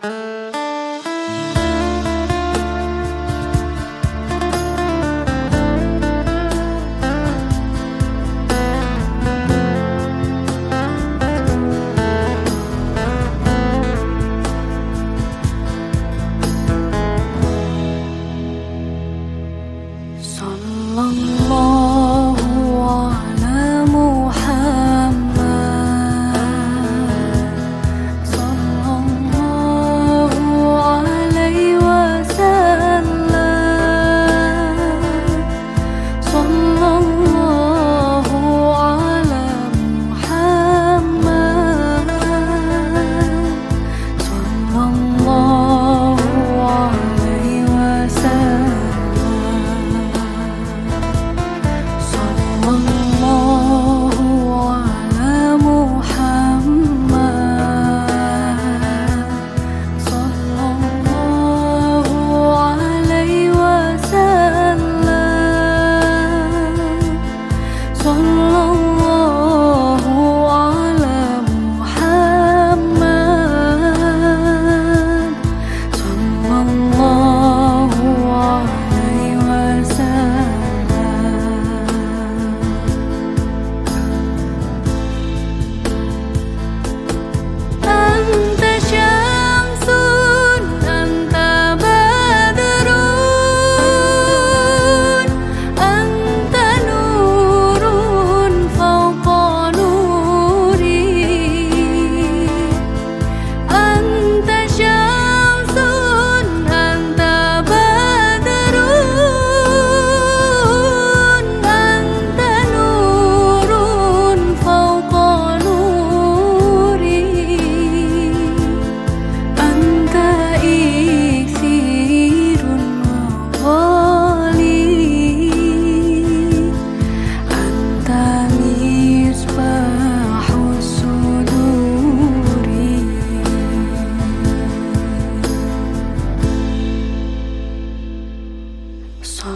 Uh...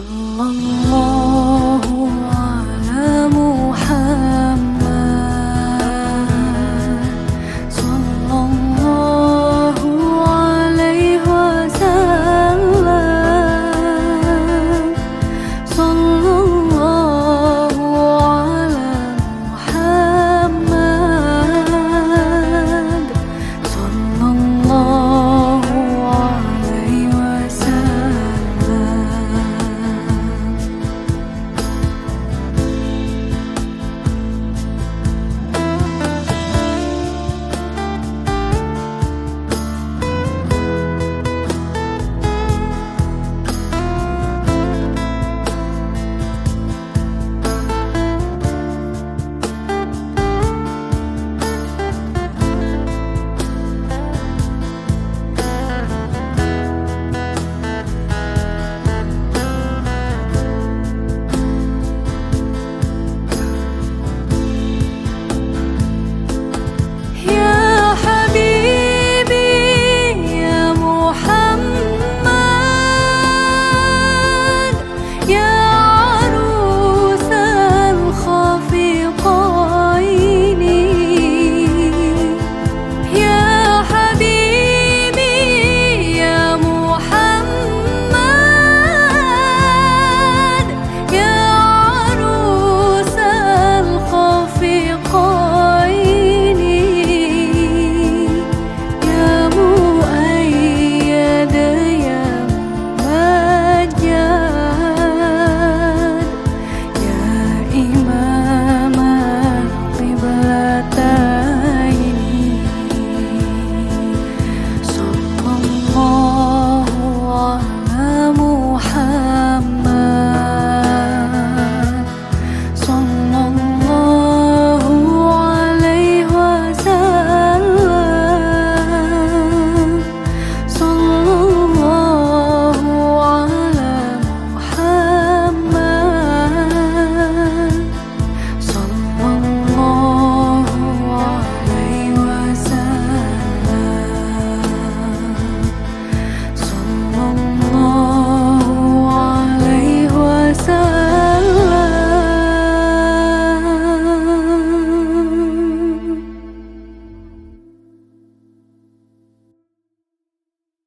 冷，梦，